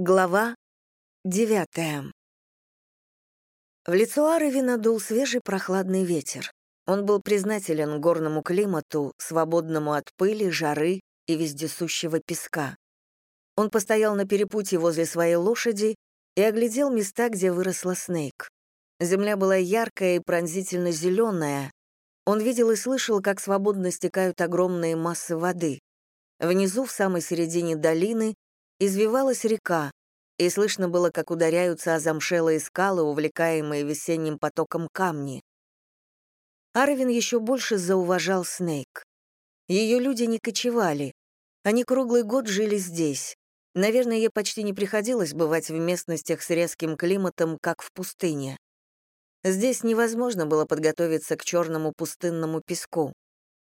Глава девятая. В лицо Аровина дул свежий прохладный ветер. Он был признателен горному климату, свободному от пыли, жары и вездесущего песка. Он постоял на перепутье возле своей лошади и оглядел места, где выросла Снейк. Земля была яркая и пронзительно зеленая. Он видел и слышал, как свободно стекают огромные массы воды. Внизу, в самой середине долины, извивалась река, и слышно было, как ударяются о замшелые скалы, увлекаемые весенним потоком камни. Арвин еще больше зауважал Снейк. Ее люди не кочевали. Они круглый год жили здесь. Наверное, ей почти не приходилось бывать в местностях с резким климатом, как в пустыне. Здесь невозможно было подготовиться к черному пустынному песку.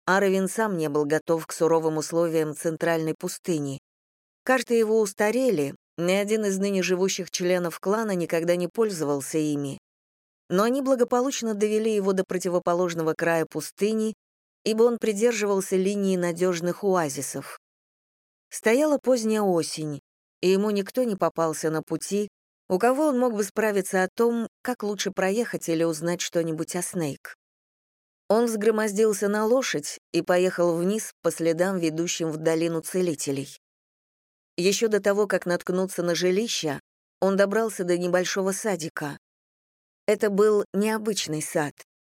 Аравин сам не был готов к суровым условиям центральной пустыни. Карты его устарели, ни один из ныне живущих членов клана никогда не пользовался ими. Но они благополучно довели его до противоположного края пустыни, ибо он придерживался линии надежных оазисов. Стояла поздняя осень, и ему никто не попался на пути, у кого он мог бы справиться о том, как лучше проехать или узнать что-нибудь о Снейк. Он взгромоздился на лошадь и поехал вниз по следам, ведущим в долину целителей. Еще до того, как наткнуться на жилище, он добрался до небольшого садика. Это был необычный сад.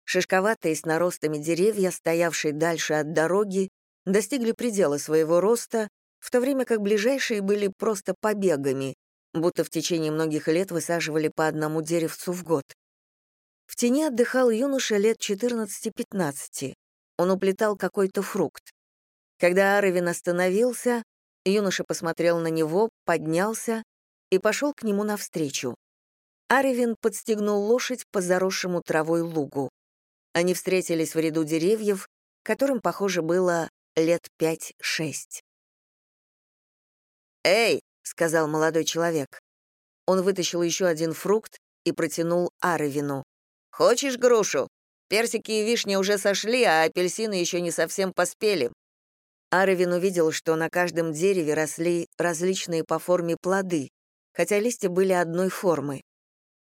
Шишковатые с наростами деревья, стоявшие дальше от дороги, достигли предела своего роста, в то время как ближайшие были просто побегами, будто в течение многих лет высаживали по одному деревцу в год. В тени отдыхал юноша лет 14-15. Он уплетал какой-то фрукт. Когда Аровин остановился, Юноша посмотрел на него, поднялся и пошел к нему навстречу. Аревин подстегнул лошадь по заросшему травой лугу. Они встретились в ряду деревьев, которым, похоже, было лет пять-шесть. «Эй!» — сказал молодой человек. Он вытащил еще один фрукт и протянул Аревину. «Хочешь грушу? Персики и вишни уже сошли, а апельсины еще не совсем поспели. Аровин увидел, что на каждом дереве росли различные по форме плоды, хотя листья были одной формы.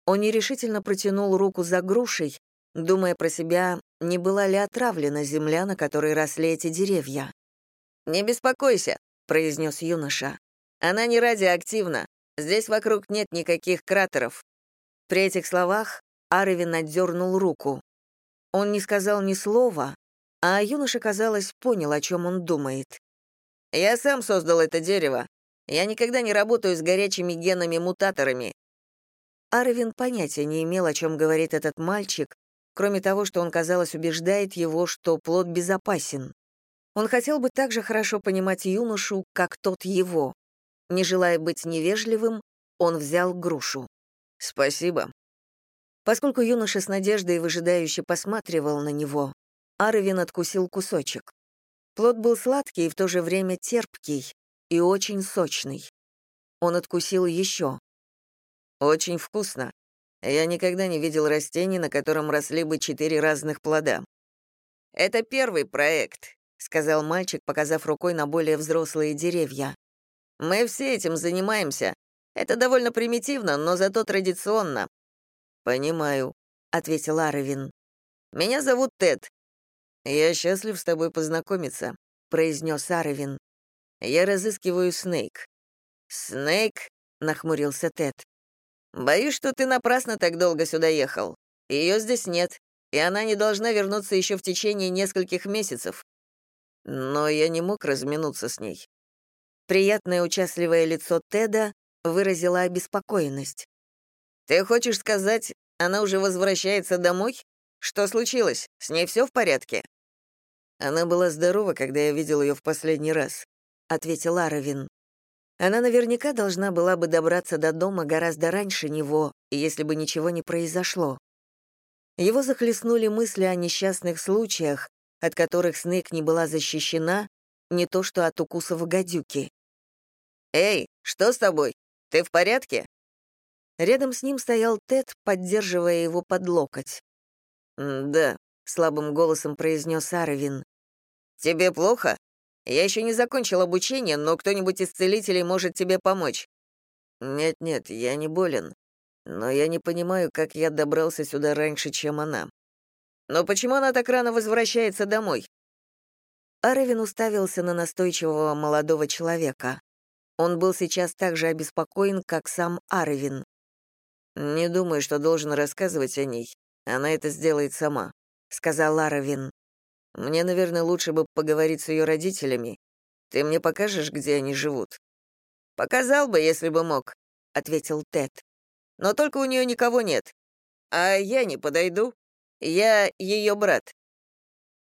Он нерешительно протянул руку за грушей, думая про себя, не была ли отравлена земля, на которой росли эти деревья. «Не беспокойся», — произнес юноша. «Она не радиоактивна. Здесь вокруг нет никаких кратеров». При этих словах Аровин отдернул руку. Он не сказал ни слова, а юноша, казалось, понял, о чем он думает. «Я сам создал это дерево. Я никогда не работаю с горячими генами-мутаторами». Арвин понятия не имел, о чем говорит этот мальчик, кроме того, что он, казалось, убеждает его, что плод безопасен. Он хотел бы так же хорошо понимать юношу, как тот его. Не желая быть невежливым, он взял грушу. «Спасибо». Поскольку юноша с надеждой выжидающе посматривал на него, Арвин откусил кусочек. Плод был сладкий и в то же время терпкий и очень сочный. Он откусил еще. «Очень вкусно. Я никогда не видел растений, на котором росли бы четыре разных плода». «Это первый проект», — сказал мальчик, показав рукой на более взрослые деревья. «Мы все этим занимаемся. Это довольно примитивно, но зато традиционно». «Понимаю», — ответил Аровин. «Меня зовут Тед. «Я счастлив с тобой познакомиться», — произнес Аровин. «Я разыскиваю Снейк». «Снейк?» — нахмурился Тед. «Боюсь, что ты напрасно так долго сюда ехал. Ее здесь нет, и она не должна вернуться еще в течение нескольких месяцев. Но я не мог разминуться с ней». Приятное участливое лицо Теда выразило обеспокоенность. «Ты хочешь сказать, она уже возвращается домой? Что случилось? С ней все в порядке?» Она была здорова, когда я видел ее в последний раз, ответил Аровин. Она наверняка должна была бы добраться до дома гораздо раньше него, если бы ничего не произошло. Его захлестнули мысли о несчастных случаях, от которых Снейк не была защищена, не то что от укусов гадюки. «Эй, что с тобой? Ты в порядке?» Рядом с ним стоял Тед, поддерживая его под локоть. «Да», — слабым голосом произнес Аровин. «Тебе плохо? Я еще не закончил обучение, но кто-нибудь из целителей может тебе помочь». «Нет-нет, я не болен. Но я не понимаю, как я добрался сюда раньше, чем она. Но почему она так рано возвращается домой?» Аравин уставился на настойчивого молодого человека. Он был сейчас так же обеспокоен, как сам Аравин. «Не думаю, что должен рассказывать о ней. Она это сделает сама», — сказал Аравин. «Мне, наверное, лучше бы поговорить с ее родителями. Ты мне покажешь, где они живут?» «Показал бы, если бы мог», — ответил Тед. «Но только у нее никого нет. А я не подойду. Я ее брат».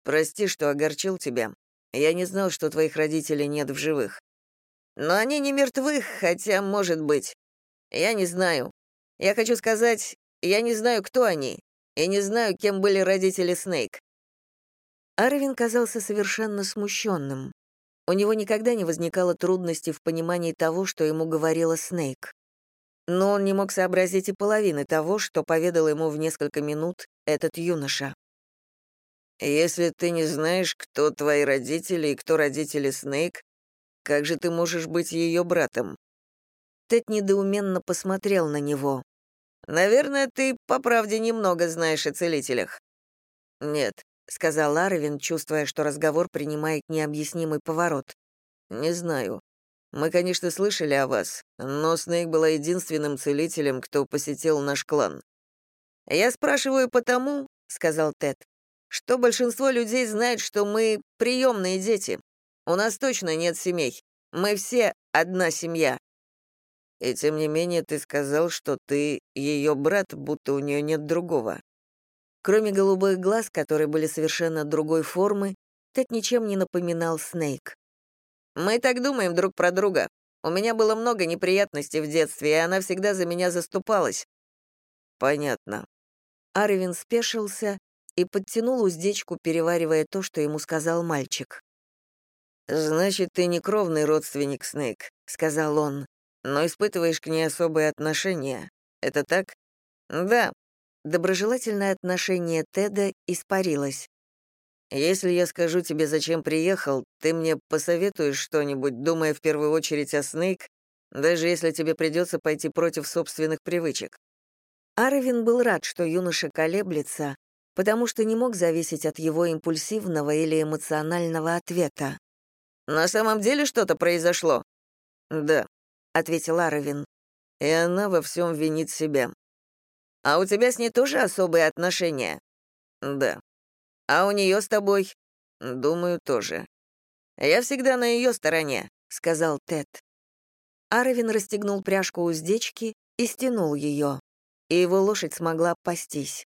«Прости, что огорчил тебя. Я не знал, что твоих родителей нет в живых. Но они не мертвы, хотя, может быть. Я не знаю. Я хочу сказать, я не знаю, кто они, и не знаю, кем были родители Снейк». Арвин казался совершенно смущенным. У него никогда не возникало трудностей в понимании того, что ему говорила Снейк. Но он не мог сообразить и половины того, что поведал ему в несколько минут этот юноша. «Если ты не знаешь, кто твои родители и кто родители Снейк, как же ты можешь быть ее братом?» Тед недоуменно посмотрел на него. «Наверное, ты, по правде, немного знаешь о целителях». «Нет, — сказал Арвин, чувствуя, что разговор принимает необъяснимый поворот. «Не знаю. Мы, конечно, слышали о вас, но Снейк была единственным целителем, кто посетил наш клан». «Я спрашиваю потому», — сказал Тед, «что большинство людей знает, что мы приемные дети. У нас точно нет семей. Мы все одна семья». «И тем не менее ты сказал, что ты ее брат, будто у нее нет другого», Кроме голубых глаз, которые были совершенно другой формы, Тед ничем не напоминал Снейк. «Мы так думаем друг про друга. У меня было много неприятностей в детстве, и она всегда за меня заступалась». «Понятно». Арвин спешился и подтянул уздечку, переваривая то, что ему сказал мальчик. «Значит, ты не кровный родственник Снейк», — сказал он, «но испытываешь к ней особые отношения. Это так?» «Да, Доброжелательное отношение Теда испарилось. «Если я скажу тебе, зачем приехал, ты мне посоветуешь что-нибудь, думая в первую очередь о Снейк, даже если тебе придется пойти против собственных привычек». Аравин был рад, что юноша колеблется, потому что не мог зависеть от его импульсивного или эмоционального ответа. «На самом деле что-то произошло?» «Да», — ответил Аравин. «И она во всем винит себя. А у тебя с ней тоже особые отношения? Да. А у нее с тобой? Думаю, тоже. Я всегда на ее стороне, сказал Тед. Аравин расстегнул пряжку уздечки и стянул ее, и его лошадь смогла пастись.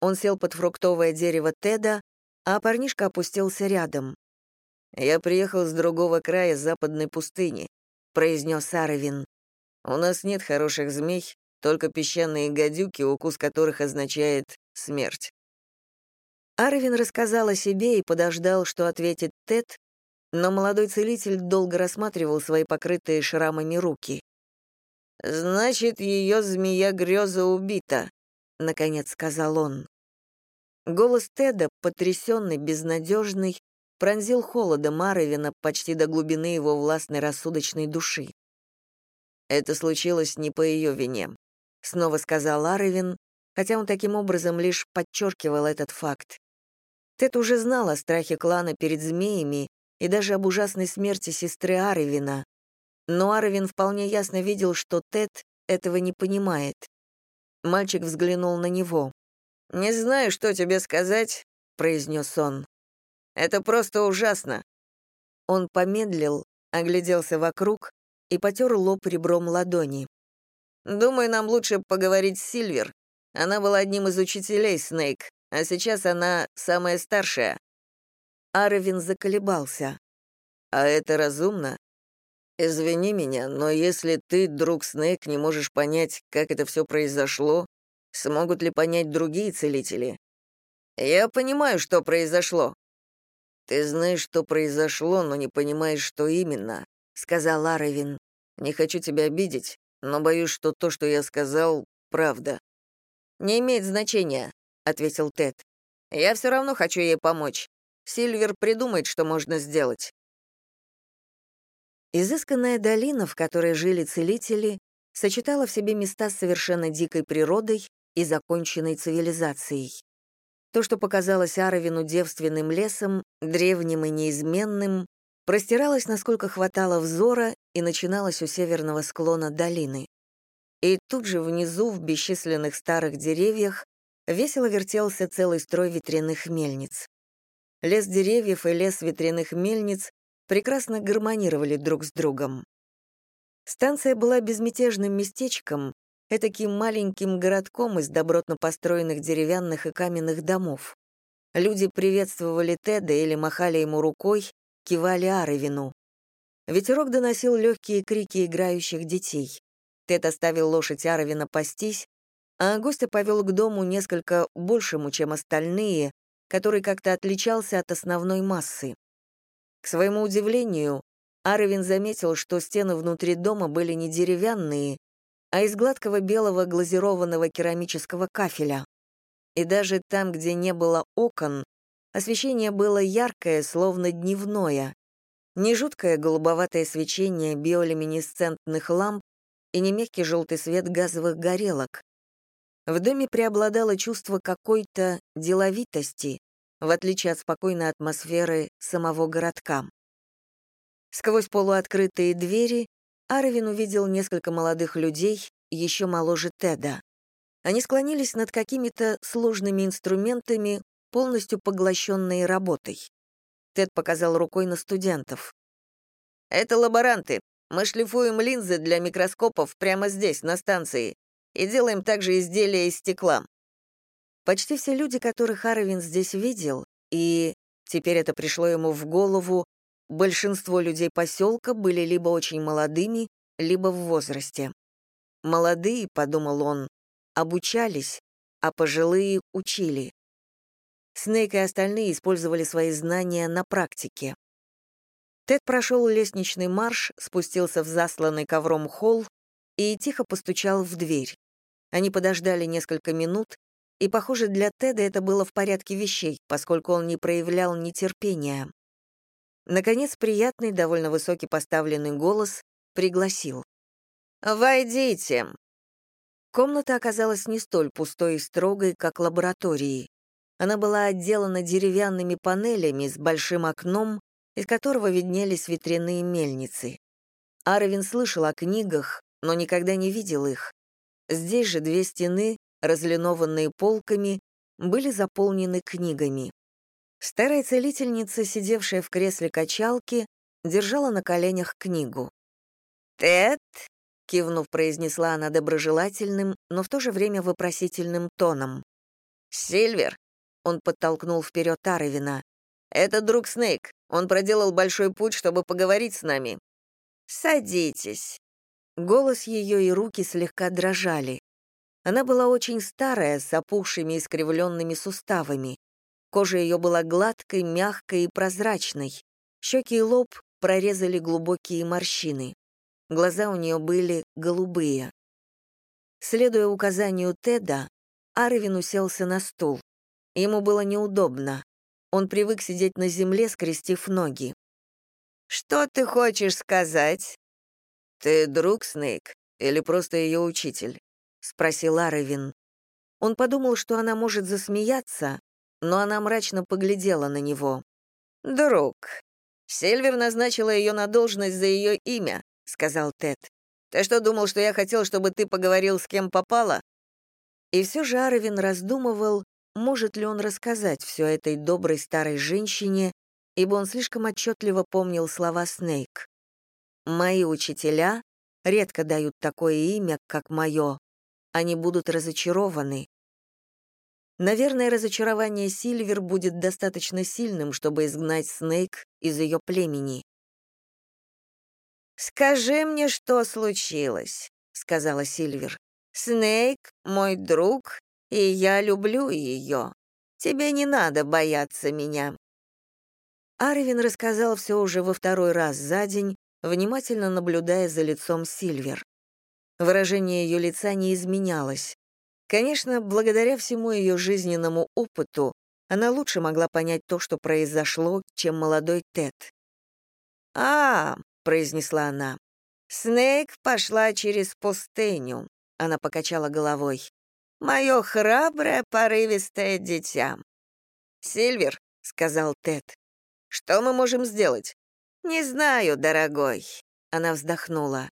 Он сел под фруктовое дерево Теда, а парнишка опустился рядом. «Я приехал с другого края западной пустыни», — произнес Аравин. «У нас нет хороших змей, только песчаные гадюки, укус которых означает смерть. Арвин рассказал о себе и подождал, что ответит Тед, но молодой целитель долго рассматривал свои покрытые шрамами руки. «Значит, ее змея-греза убита», — наконец сказал он. Голос Теда, потрясенный, безнадежный, пронзил холодом Аровина почти до глубины его властной рассудочной души. Это случилось не по ее вине. — снова сказал Аровин, хотя он таким образом лишь подчеркивал этот факт. Тед уже знал о страхе клана перед змеями и даже об ужасной смерти сестры Аровина, но Аровин вполне ясно видел, что Тед этого не понимает. Мальчик взглянул на него. «Не знаю, что тебе сказать», — произнес он. «Это просто ужасно». Он помедлил, огляделся вокруг и потер лоб ребром ладони. Думаю, нам лучше поговорить с Сильвер. Она была одним из учителей Снейк, а сейчас она самая старшая». Аравин заколебался. «А это разумно? Извини меня, но если ты, друг Снейк, не можешь понять, как это все произошло, смогут ли понять другие целители?» «Я понимаю, что произошло». «Ты знаешь, что произошло, но не понимаешь, что именно», — сказал Аравин. «Не хочу тебя обидеть, но боюсь, что то, что я сказал, правда». «Не имеет значения», — ответил Тед. «Я все равно хочу ей помочь. Сильвер придумает, что можно сделать». Изысканная долина, в которой жили целители, сочетала в себе места с совершенно дикой природой и законченной цивилизацией. То, что показалось Аровину девственным лесом, древним и неизменным, простиралось, насколько хватало взора, и начиналось у северного склона долины. И тут же внизу, в бесчисленных старых деревьях, весело вертелся целый строй ветряных мельниц. Лес деревьев и лес ветряных мельниц прекрасно гармонировали друг с другом. Станция была безмятежным местечком, этаким маленьким городком из добротно построенных деревянных и каменных домов. Люди приветствовали Теда или махали ему рукой, кивали Аровину. Ветерок доносил легкие крики играющих детей. Тед оставил лошадь Аровина пастись, а гостя повел к дому несколько большему, чем остальные, который как-то отличался от основной массы. К своему удивлению, Аровин заметил, что стены внутри дома были не деревянные, а из гладкого белого глазированного керамического кафеля. И даже там, где не было окон, освещение было яркое, словно дневное. Не жуткое голубоватое свечение биолюминесцентных ламп и не мягкий желтый свет газовых горелок. В доме преобладало чувство какой-то деловитости, в отличие от спокойной атмосферы самого городка. Сквозь полуоткрытые двери Арвин увидел несколько молодых людей, еще моложе Теда. Они склонились над какими-то сложными инструментами, полностью поглощенные работой. Тед показал рукой на студентов. «Это лаборанты. Мы шлифуем линзы для микроскопов прямо здесь, на станции, и делаем также изделия из стекла». Почти все люди, которых Аровин здесь видел, и теперь это пришло ему в голову, Большинство людей поселка были либо очень молодыми, либо в возрасте. Молодые, подумал он, обучались, а пожилые учили. Снейк и остальные использовали свои знания на практике. Тед прошел лестничный марш, спустился в засланный ковром холл и тихо постучал в дверь. Они подождали несколько минут, и, похоже, для Теда это было в порядке вещей, поскольку он не проявлял нетерпения. Наконец, приятный, довольно высокий поставленный голос пригласил. «Войдите!» Комната оказалась не столь пустой и строгой, как лаборатории. Она была отделана деревянными панелями с большим окном, из которого виднелись ветряные мельницы. Аровин слышал о книгах, но никогда не видел их. Здесь же две стены, разлинованные полками, были заполнены книгами. Старая целительница, сидевшая в кресле качалки, держала на коленях книгу. «Тед?» — кивнув, произнесла она доброжелательным, но в то же время вопросительным тоном. «Сильвер!» — он подтолкнул вперед Таровина. «Это друг Снейк. Он проделал большой путь, чтобы поговорить с нами». «Садитесь». Голос ее и руки слегка дрожали. Она была очень старая, с опухшими искривленными суставами. Кожа ее была гладкой, мягкой и прозрачной. Щеки и лоб прорезали глубокие морщины. Глаза у нее были голубые. Следуя указанию Теда, Арвин уселся на стул. Ему было неудобно. Он привык сидеть на земле, скрестив ноги. «Что ты хочешь сказать?» «Ты друг, Снейк, или просто ее учитель?» — спросил Арвин. Он подумал, что она может засмеяться, но она мрачно поглядела на него. «Друг, Сильвер назначила ее на должность за ее имя», — сказал Тед. «Ты что, думал, что я хотел, чтобы ты поговорил с кем попало?» И все же Аровин раздумывал, может ли он рассказать все этой доброй старой женщине, ибо он слишком отчетливо помнил слова Снейк. «Мои учителя редко дают такое имя, как мое. Они будут разочарованы. Наверное, разочарование Сильвер будет достаточно сильным, чтобы изгнать Снейк из ее племени. «Скажи мне, что случилось», — сказала Сильвер. «Снейк — мой друг, и я люблю ее. Тебе не надо бояться меня». Арвин рассказал все уже во второй раз за день, внимательно наблюдая за лицом Сильвер. Выражение ее лица не изменялось. Конечно, благодаря всему ее жизненному опыту, она лучше могла понять то, что произошло, чем молодой Тед. «А, — произнесла она, Снейк пошла через пустыню. Она покачала головой. Мое храброе, порывистое дитя. «Сильвер», — сказал Тед, — «что мы можем сделать?» «Не знаю, дорогой», — она вздохнула.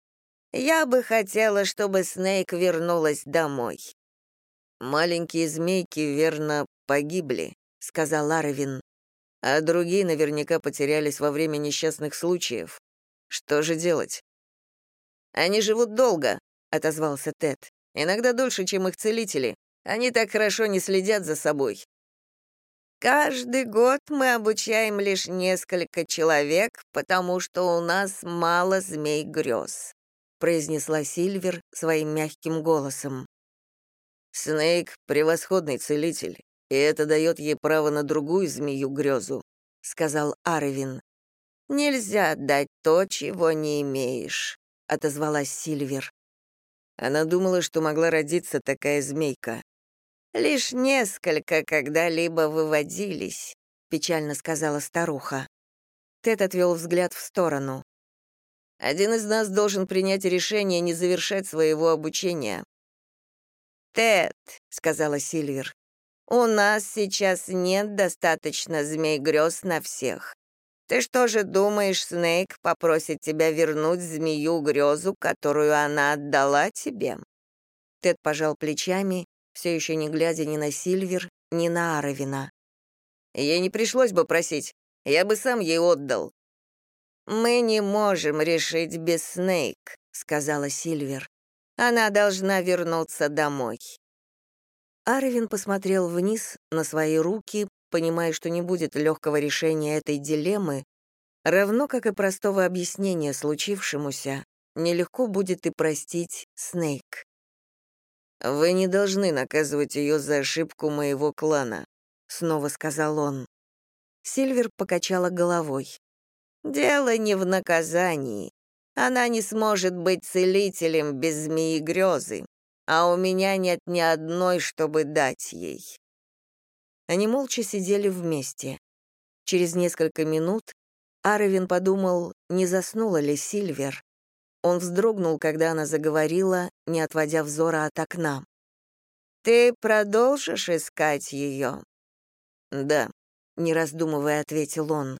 «Я бы хотела, чтобы Снейк вернулась домой». «Маленькие змейки, верно, погибли», — сказал Арвин. «А другие наверняка потерялись во время несчастных случаев. Что же делать?» «Они живут долго», — отозвался Тед. «Иногда дольше, чем их целители. Они так хорошо не следят за собой. Каждый год мы обучаем лишь несколько человек, потому что у нас мало змей грез», — произнесла Сильвер своим мягким голосом. «Снейк — превосходный целитель, и это дает ей право на другую змею-грезу», — сказал Арвин. «Нельзя дать то, чего не имеешь», — отозвалась Сильвер. Она думала, что могла родиться такая змейка. «Лишь несколько когда-либо выводились», — печально сказала старуха. Тед отвел взгляд в сторону. «Один из нас должен принять решение не завершать своего обучения». «Тед», — сказала Сильвер, — «у нас сейчас нет достаточно змей грез на всех. Ты что же думаешь, Снейк попросит тебя вернуть змею-грезу, которую она отдала тебе?» Тед пожал плечами все еще не глядя ни на Сильвер, ни на Аровина. «Ей не пришлось бы просить, я бы сам ей отдал». «Мы не можем решить без Снейк», — сказала Сильвер. «Она должна вернуться домой». Арвин посмотрел вниз на свои руки, понимая, что не будет легкого решения этой дилеммы, равно как и простого объяснения случившемуся, нелегко будет и простить Снейк. «Вы не должны наказывать ее за ошибку моего клана», — снова сказал он. Сильвер покачала головой. «Дело не в наказании. Она не сможет быть целителем без змеи грезы, а у меня нет ни одной, чтобы дать ей». Они молча сидели вместе. Через несколько минут Аровин подумал, не заснула ли Сильвер. Он вздрогнул, когда она заговорила, не отводя взора от окна. «Ты продолжишь искать ее?» «Да», — не раздумывая, ответил он.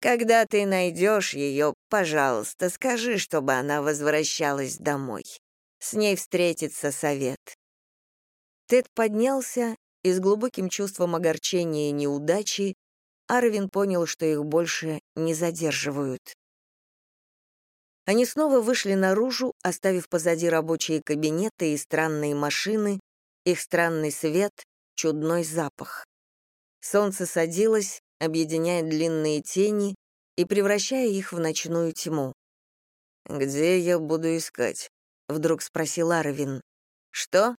«Когда ты найдешь ее, пожалуйста, скажи, чтобы она возвращалась домой. С ней встретится совет». Тед поднялся, и с глубоким чувством огорчения и неудачи Арвин понял, что их больше не задерживают. Они снова вышли наружу, оставив позади рабочие кабинеты и странные машины, их странный свет, чудной запах. Солнце садилось, объединяя длинные тени и превращая их в ночную тьму. «Где я буду искать?» — вдруг спросил Арвин. «Что?»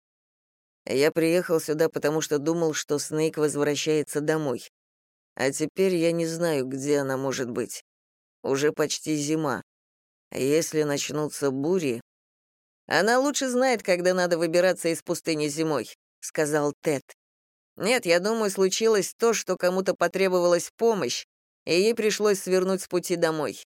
«Я приехал сюда, потому что думал, что Снейк возвращается домой. А теперь я не знаю, где она может быть. Уже почти зима. Если начнутся бури... Она лучше знает, когда надо выбираться из пустыни зимой, сказал Тед. Нет, я думаю, случилось то, что кому-то потребовалась помощь, и ей пришлось свернуть с пути домой.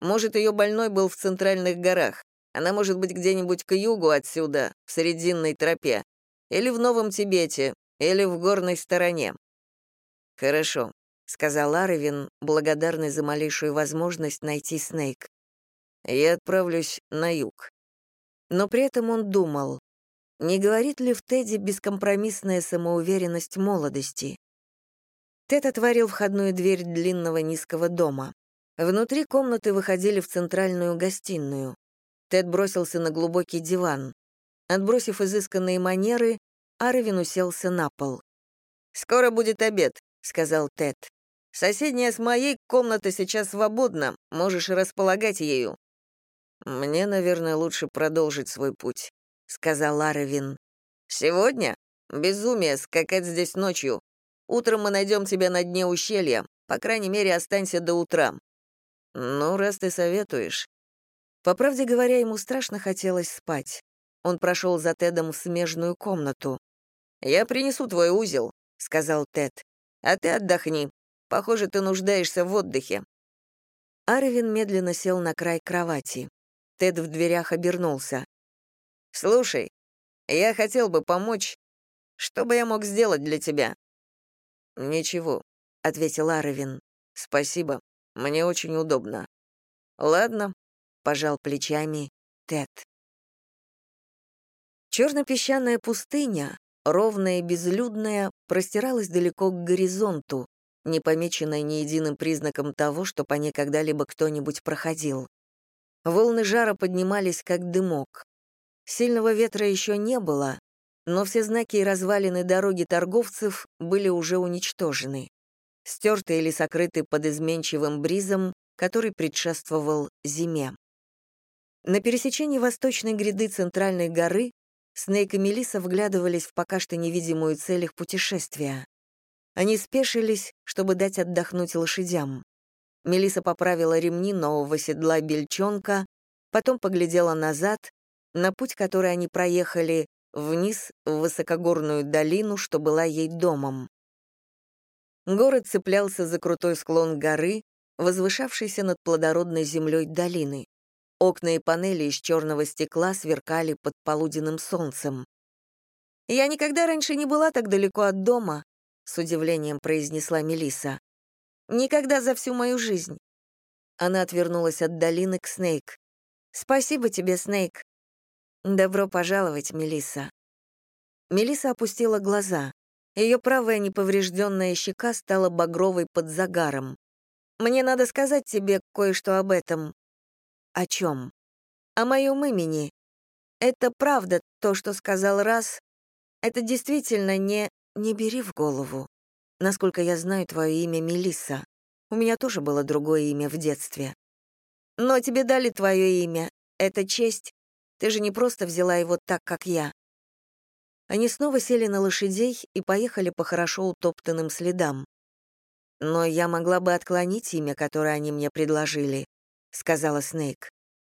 Может, ее больной был в центральных горах. Она может быть где-нибудь к югу отсюда, в Срединной тропе, или в Новом Тибете, или в горной стороне. Хорошо, сказал Арвин, благодарный за малейшую возможность найти Снейк я отправлюсь на юг. Но при этом он думал, не говорит ли в Теди бескомпромиссная самоуверенность молодости. Тед отворил входную дверь длинного низкого дома. Внутри комнаты выходили в центральную гостиную. Тед бросился на глубокий диван. Отбросив изысканные манеры, Арвин уселся на пол. «Скоро будет обед», — сказал Тед. «Соседняя с моей комната сейчас свободна, можешь располагать ею. «Мне, наверное, лучше продолжить свой путь», — сказал Аравин. «Сегодня? Безумие, скакать здесь ночью. Утром мы найдем тебя на дне ущелья. По крайней мере, останься до утра». «Ну, раз ты советуешь». По правде говоря, ему страшно хотелось спать. Он прошел за Тедом в смежную комнату. «Я принесу твой узел», — сказал Тед. «А ты отдохни. Похоже, ты нуждаешься в отдыхе». Арвин медленно сел на край кровати. Тед в дверях обернулся. «Слушай, я хотел бы помочь. Что бы я мог сделать для тебя?» «Ничего», — ответил Аровин. «Спасибо. Мне очень удобно». «Ладно», — пожал плечами Тед. Черно-песчаная пустыня, ровная и безлюдная, простиралась далеко к горизонту, не помеченная ни единым признаком того, что по ней когда-либо кто-нибудь проходил. Волны жара поднимались, как дымок. Сильного ветра еще не было, но все знаки и развалины дороги торговцев были уже уничтожены, стерты или сокрыты под изменчивым бризом, который предшествовал зиме. На пересечении восточной гряды центральной горы Снейк и Мелисса вглядывались в пока что невидимую цель их путешествия. Они спешились, чтобы дать отдохнуть лошадям. Мелиса поправила ремни нового седла бельчонка, потом поглядела назад, на путь, который они проехали, вниз в высокогорную долину, что была ей домом. Город цеплялся за крутой склон горы, возвышавшийся над плодородной землей долины. Окна и панели из черного стекла сверкали под полуденным солнцем. «Я никогда раньше не была так далеко от дома», — с удивлением произнесла Мелиса. «Никогда за всю мою жизнь». Она отвернулась от долины к Снейк. «Спасибо тебе, Снейк. «Добро пожаловать, Мелисса». Мелисса опустила глаза. Ее правая неповрежденная щека стала багровой под загаром. «Мне надо сказать тебе кое-что об этом». «О чем?» «О моем имени. Это правда, то, что сказал раз. Это действительно не... Не бери в голову. Насколько я знаю твое имя Мелисса. У меня тоже было другое имя в детстве. Но тебе дали твое имя. Это честь. Ты же не просто взяла его так, как я». Они снова сели на лошадей и поехали по хорошо утоптанным следам. «Но я могла бы отклонить имя, которое они мне предложили», — сказала Снейк.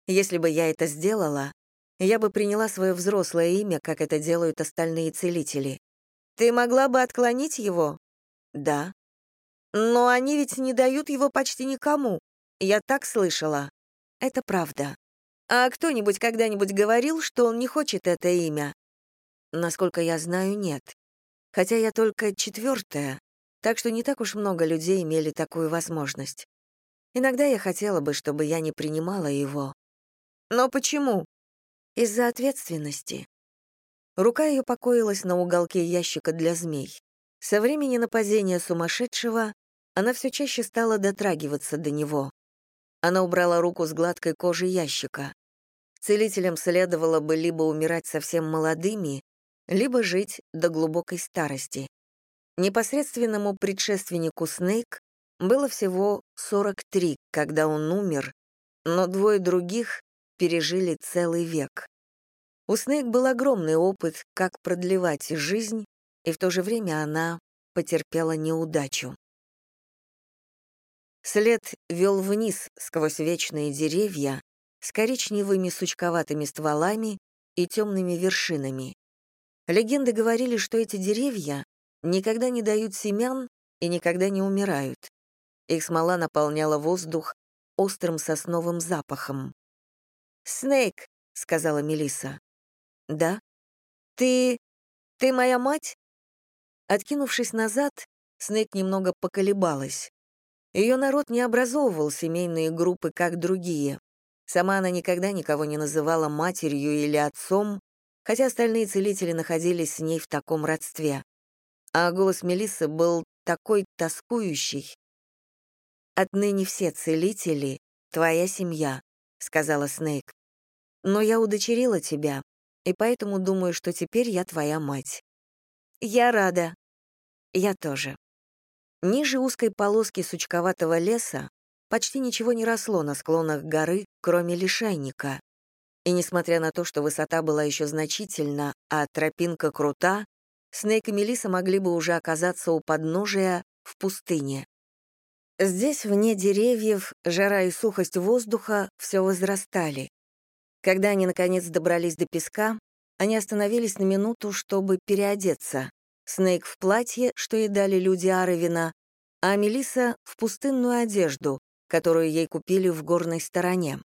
«Если бы я это сделала, я бы приняла свое взрослое имя, как это делают остальные целители. Ты могла бы отклонить его?» «Да». «Но они ведь не дают его почти никому. Я так слышала». «Это правда. А кто-нибудь когда-нибудь говорил, что он не хочет это имя? Насколько я знаю, нет. Хотя я только четвертая, так что не так уж много людей имели такую возможность. Иногда я хотела бы, чтобы я не принимала его. Но почему? Из-за ответственности. Рука ее покоилась на уголке ящика для змей. Со времени нападения сумасшедшего она все чаще стала дотрагиваться до него. Она убрала руку с гладкой кожи ящика. Целителям следовало бы либо умирать совсем молодыми, либо жить до глубокой старости. Непосредственному предшественнику Снейк было всего 43, когда он умер, но двое других пережили целый век. У Снейк был огромный опыт, как продлевать жизнь, и в то же время она потерпела неудачу. След вел вниз сквозь вечные деревья с коричневыми сучковатыми стволами и темными вершинами. Легенды говорили, что эти деревья никогда не дают семян и никогда не умирают. Их смола наполняла воздух острым сосновым запахом. «Снейк», — сказала Мелиса. «Да? Ты... ты моя мать?» Откинувшись назад, Снейк немного поколебалась. Ее народ не образовывал семейные группы, как другие. Сама она никогда никого не называла матерью или отцом, хотя остальные целители находились с ней в таком родстве. А голос Мелиссы был такой тоскующий. «Отныне все целители — твоя семья», — сказала Снейк. «Но я удочерила тебя, и поэтому думаю, что теперь я твоя мать». «Я рада». «Я тоже». Ниже узкой полоски сучковатого леса почти ничего не росло на склонах горы, кроме лишайника. И несмотря на то, что высота была еще значительна, а тропинка крута, Снейк и Мелиса могли бы уже оказаться у подножия в пустыне. Здесь, вне деревьев, жара и сухость воздуха все возрастали. Когда они, наконец, добрались до песка, они остановились на минуту, чтобы переодеться. Снейк в платье, что ей дали люди Аровина, а Мелиса в пустынную одежду, которую ей купили в горной стороне.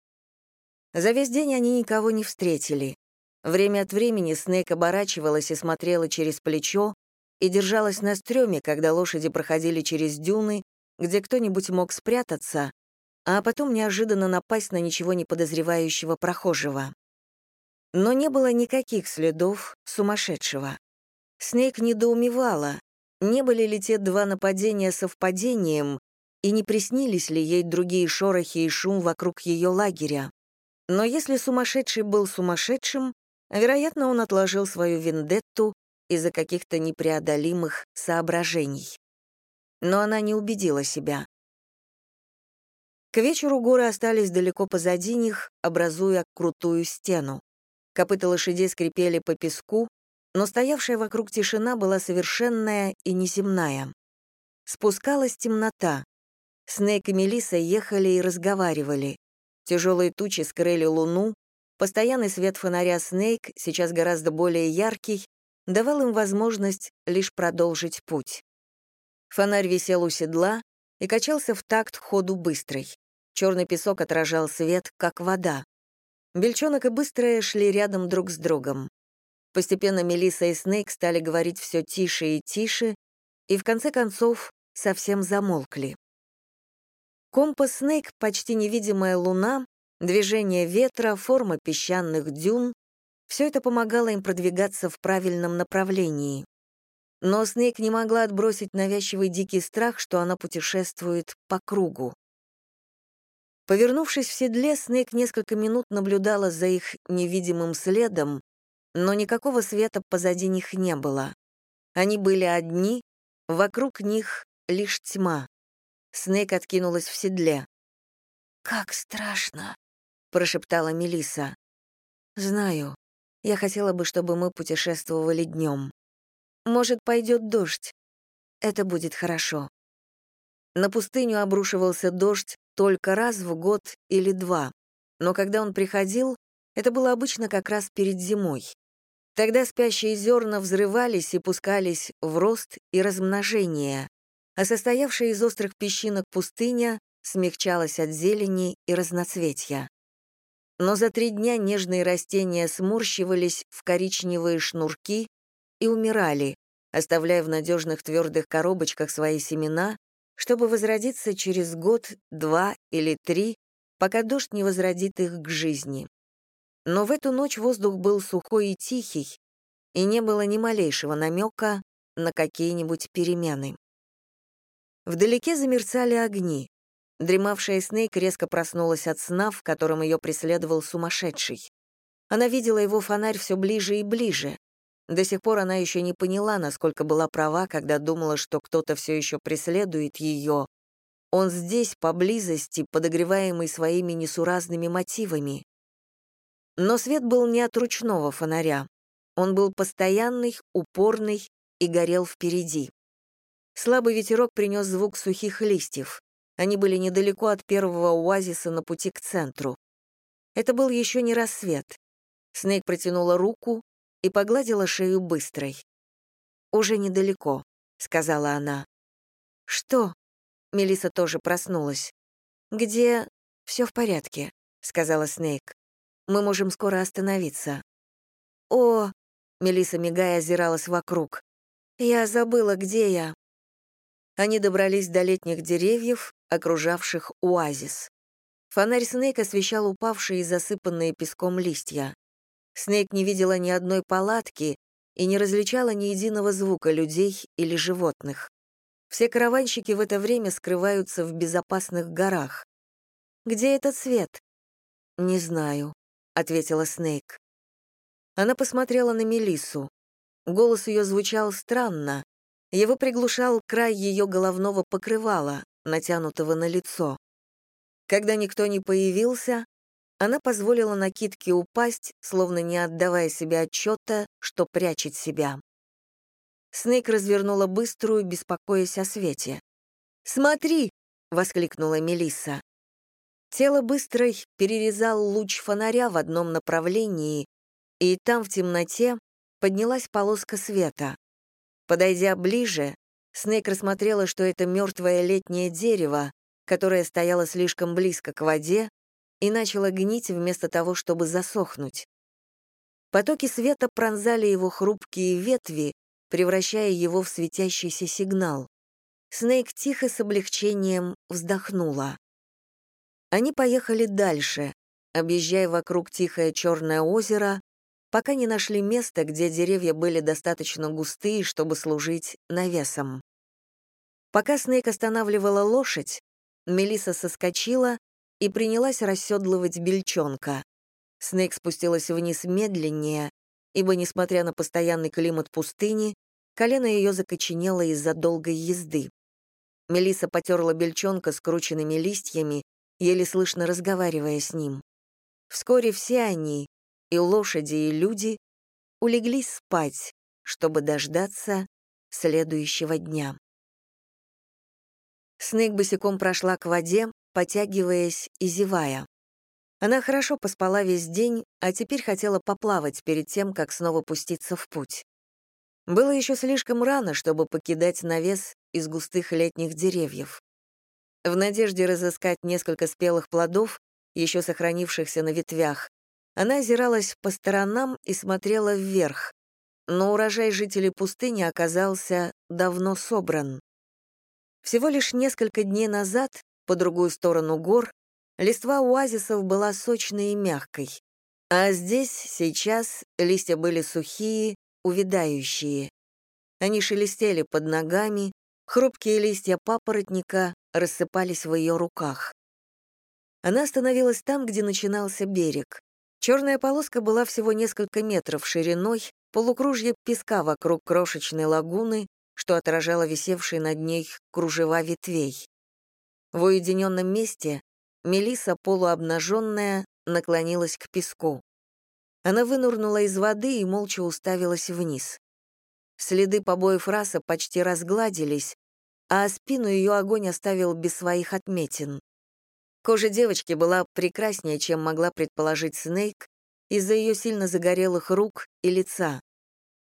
За весь день они никого не встретили. Время от времени Снейк оборачивалась и смотрела через плечо и держалась на стреме, когда лошади проходили через дюны, где кто-нибудь мог спрятаться, а потом неожиданно напасть на ничего не подозревающего прохожего. Но не было никаких следов сумасшедшего. Снейк недоумевала, не были ли те два нападения совпадением, и не приснились ли ей другие шорохи и шум вокруг ее лагеря. Но если сумасшедший был сумасшедшим, вероятно, он отложил свою вендетту из-за каких-то непреодолимых соображений. Но она не убедила себя. К вечеру горы остались далеко позади них, образуя крутую стену. Копыта лошадей скрипели по песку, но стоявшая вокруг тишина была совершенная и неземная. Спускалась темнота. Снейк и Мелисса ехали и разговаривали. Тяжелые тучи скрыли луну, постоянный свет фонаря Снейк, сейчас гораздо более яркий, давал им возможность лишь продолжить путь. Фонарь висел у седла и качался в такт ходу быстрой. Черный песок отражал свет, как вода. Бельчонок и Быстрая шли рядом друг с другом. Постепенно Мелисса и Снейк стали говорить все тише и тише, и в конце концов совсем замолкли. Компас Снейк, почти невидимая луна, движение ветра, форма песчаных дюн — все это помогало им продвигаться в правильном направлении. Но Снейк не могла отбросить навязчивый дикий страх, что она путешествует по кругу. Повернувшись в седле, Снейк несколько минут наблюдала за их невидимым следом, но никакого света позади них не было. Они были одни, вокруг них лишь тьма. Снейк откинулась в седле. «Как страшно», — прошептала Мелиса. «Знаю. Я хотела бы, чтобы мы путешествовали днем. Может, пойдет дождь. Это будет хорошо». На пустыню обрушивался дождь только раз в год или два, но когда он приходил, это было обычно как раз перед зимой. Тогда спящие зерна взрывались и пускались в рост и размножение, а состоявшая из острых песчинок пустыня смягчалась от зелени и разноцветья. Но за три дня нежные растения сморщивались в коричневые шнурки и умирали, оставляя в надежных твердых коробочках свои семена, чтобы возродиться через год, два или три, пока дождь не возродит их к жизни. Но в эту ночь воздух был сухой и тихий, и не было ни малейшего намека на какие-нибудь перемены. Вдалеке замерцали огни. Дремавшая Снейк резко проснулась от сна, в котором ее преследовал сумасшедший. Она видела его фонарь все ближе и ближе. До сих пор она еще не поняла, насколько была права, когда думала, что кто-то все еще преследует ее. Он здесь, поблизости, подогреваемый своими несуразными мотивами. Но свет был не от ручного фонаря. Он был постоянный, упорный и горел впереди. Слабый ветерок принес звук сухих листьев. Они были недалеко от первого оазиса на пути к центру. Это был еще не рассвет. Снейк протянула руку и погладила шею быстрой. «Уже недалеко», — сказала она. «Что?» — Мелиса тоже проснулась. «Где...» «Все в порядке», — сказала Снейк. Мы можем скоро остановиться». «О!» — Мелиса мигая озиралась вокруг. «Я забыла, где я». Они добрались до летних деревьев, окружавших оазис. Фонарь Снейк освещал упавшие и засыпанные песком листья. Снейк не видела ни одной палатки и не различала ни единого звука людей или животных. Все караванщики в это время скрываются в безопасных горах. «Где этот свет?» «Не знаю», — ответила Снейк. Она посмотрела на Мелиссу. Голос ее звучал странно. Его приглушал край ее головного покрывала, натянутого на лицо. Когда никто не появился, она позволила накидке упасть, словно не отдавая себе отчета, что прячет себя. Снейк развернула быструю, беспокоясь о свете. «Смотри!» — воскликнула Мелисса. Тело быстрой перерезал луч фонаря в одном направлении, и там в темноте поднялась полоска света. Подойдя ближе, Снейк рассмотрела, что это мертвое летнее дерево, которое стояло слишком близко к воде, и начало гнить вместо того, чтобы засохнуть. Потоки света пронзали его хрупкие ветви, превращая его в светящийся сигнал. Снейк тихо с облегчением вздохнула. Они поехали дальше, объезжая вокруг тихое черное озеро, пока не нашли место, где деревья были достаточно густые, чтобы служить навесом. Пока Снейк останавливала лошадь, Мелиса соскочила и принялась расседлывать бельчонка. Снейк спустилась вниз медленнее, ибо, несмотря на постоянный климат пустыни, колено ее закоченело из-за долгой езды. Мелиса потерла бельчонка скрученными листьями, еле слышно разговаривая с ним. Вскоре все они, и лошади, и люди улеглись спать, чтобы дождаться следующего дня. Снег босиком прошла к воде, потягиваясь и зевая. Она хорошо поспала весь день, а теперь хотела поплавать перед тем, как снова пуститься в путь. Было еще слишком рано, чтобы покидать навес из густых летних деревьев. В надежде разыскать несколько спелых плодов, еще сохранившихся на ветвях, она озиралась по сторонам и смотрела вверх, но урожай жителей пустыни оказался давно собран. Всего лишь несколько дней назад, по другую сторону гор, листва оазисов была сочной и мягкой, а здесь, сейчас, листья были сухие, увядающие. Они шелестели под ногами, хрупкие листья папоротника рассыпались в ее руках. Она остановилась там, где начинался берег. Черная полоска была всего несколько метров шириной, полукружье песка вокруг крошечной лагуны, что отражало висевшие над ней кружева ветвей. В уединенном месте Мелиса, полуобнаженная, наклонилась к песку. Она вынурнула из воды и молча уставилась вниз. Следы побоев раса почти разгладились, а спину ее огонь оставил без своих отметин. Кожа девочки была прекраснее, чем могла предположить Снейк, из-за ее сильно загорелых рук и лица.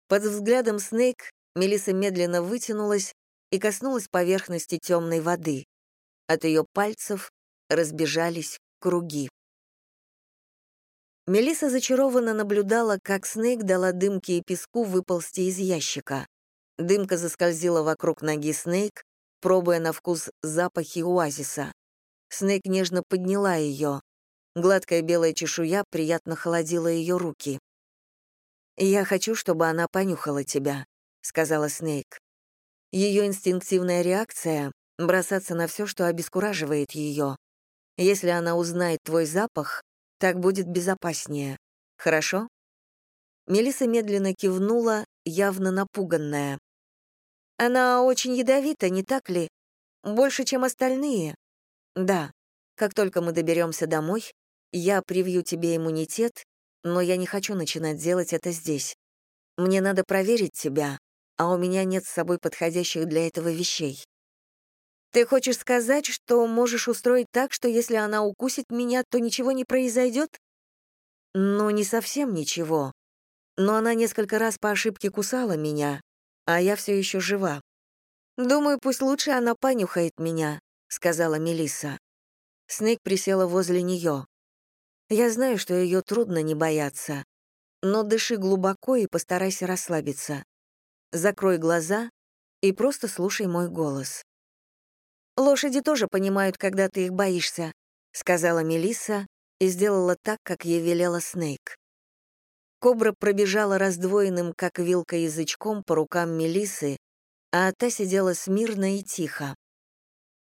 Под взглядом Снейк Мелиса медленно вытянулась и коснулась поверхности темной воды. От ее пальцев разбежались круги. Мелиса зачарованно наблюдала, как Снейк дала дымке и песку выползти из ящика. Дымка заскользила вокруг ноги Снейк, пробуя на вкус запахи оазиса. Снейк нежно подняла ее. Гладкая белая чешуя приятно холодила ее руки. «Я хочу, чтобы она понюхала тебя», — сказала Снейк. Ее инстинктивная реакция — бросаться на все, что обескураживает ее. Если она узнает твой запах, так будет безопаснее. Хорошо? Мелиса медленно кивнула, явно напуганная. Она очень ядовита, не так ли? Больше, чем остальные. Да, как только мы доберемся домой, я привью тебе иммунитет, но я не хочу начинать делать это здесь. Мне надо проверить тебя, а у меня нет с собой подходящих для этого вещей. Ты хочешь сказать, что можешь устроить так, что если она укусит меня, то ничего не произойдет? Ну, не совсем ничего. Но она несколько раз по ошибке кусала меня, а я все еще жива. Думаю, пусть лучше она понюхает меня, — сказала Мелисса. Снейк присела возле нее. «Я знаю, что ее трудно не бояться, но дыши глубоко и постарайся расслабиться. Закрой глаза и просто слушай мой голос». «Лошади тоже понимают, когда ты их боишься», — сказала Мелисса и сделала так, как ей велела Снейк. Кобра пробежала раздвоенным, как вилка, язычком по рукам Мелисы, а та сидела смирно и тихо.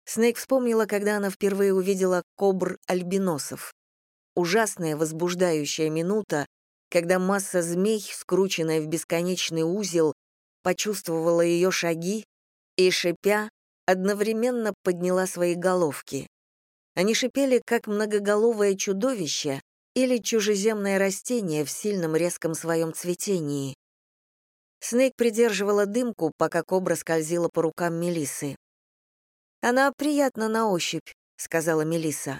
Снейк вспомнила, когда она впервые увидела кобр-альбиносов. Ужасная возбуждающая минута, когда масса змей, скрученная в бесконечный узел, почувствовала ее шаги и, шипя, одновременно подняла свои головки. Они шипели, как многоголовое чудовище или чужеземное растение в сильном резком своем цветении. Снейк придерживала дымку, пока кобра скользила по рукам Мелисы. Она приятна на ощупь, сказала Мелиса.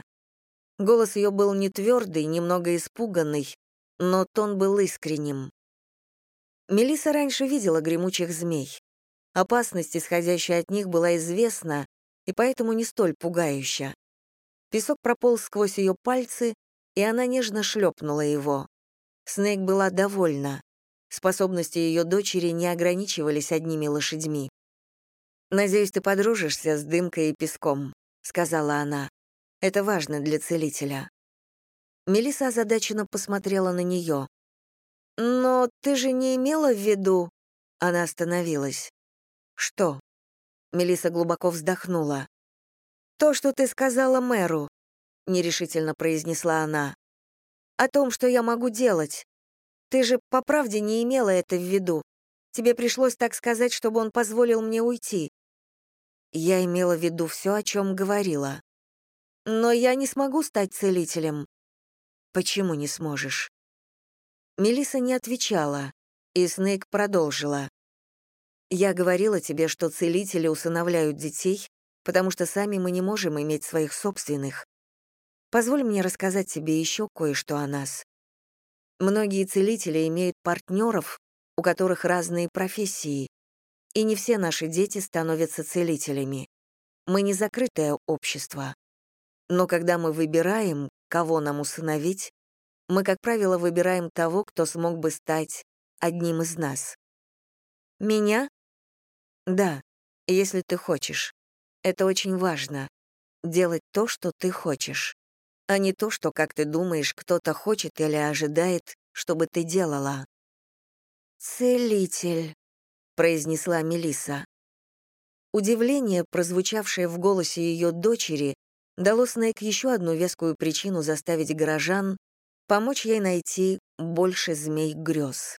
Голос ее был не твердый, немного испуганный, но тон был искренним. Мелиса раньше видела гремучих змей. Опасность, исходящая от них, была известна и поэтому не столь пугающая. Песок прополз сквозь ее пальцы, и она нежно шлепнула его. Снейк была довольна. Способности ее дочери не ограничивались одними лошадьми. «Надеюсь, ты подружишься с дымкой и песком», — сказала она. «Это важно для целителя». Мелисса озадаченно посмотрела на нее. «Но ты же не имела в виду...» Она остановилась. «Что?» Мелисса глубоко вздохнула. «То, что ты сказала мэру», — нерешительно произнесла она. «О том, что я могу делать. Ты же по правде не имела это в виду. Тебе пришлось так сказать, чтобы он позволил мне уйти». Я имела в виду все, о чем говорила. «Но я не смогу стать целителем». «Почему не сможешь?» Мелиса не отвечала, и Снейк продолжила. «Я говорила тебе, что целители усыновляют детей, потому что сами мы не можем иметь своих собственных. Позволь мне рассказать тебе еще кое-что о нас. Многие целители имеют партнеров, у которых разные профессии, и не все наши дети становятся целителями. Мы не закрытое общество. Но когда мы выбираем, кого нам усыновить, мы, как правило, выбираем того, кто смог бы стать одним из нас. Меня? Да, если ты хочешь. Это очень важно. Делать то, что ты хочешь, а не то, что, как ты думаешь, кто-то хочет или ожидает, чтобы ты делала. «Целитель», — произнесла Мелиса. Удивление, прозвучавшее в голосе ее дочери, дало Снейк еще одну вескую причину заставить горожан помочь ей найти больше змей грез.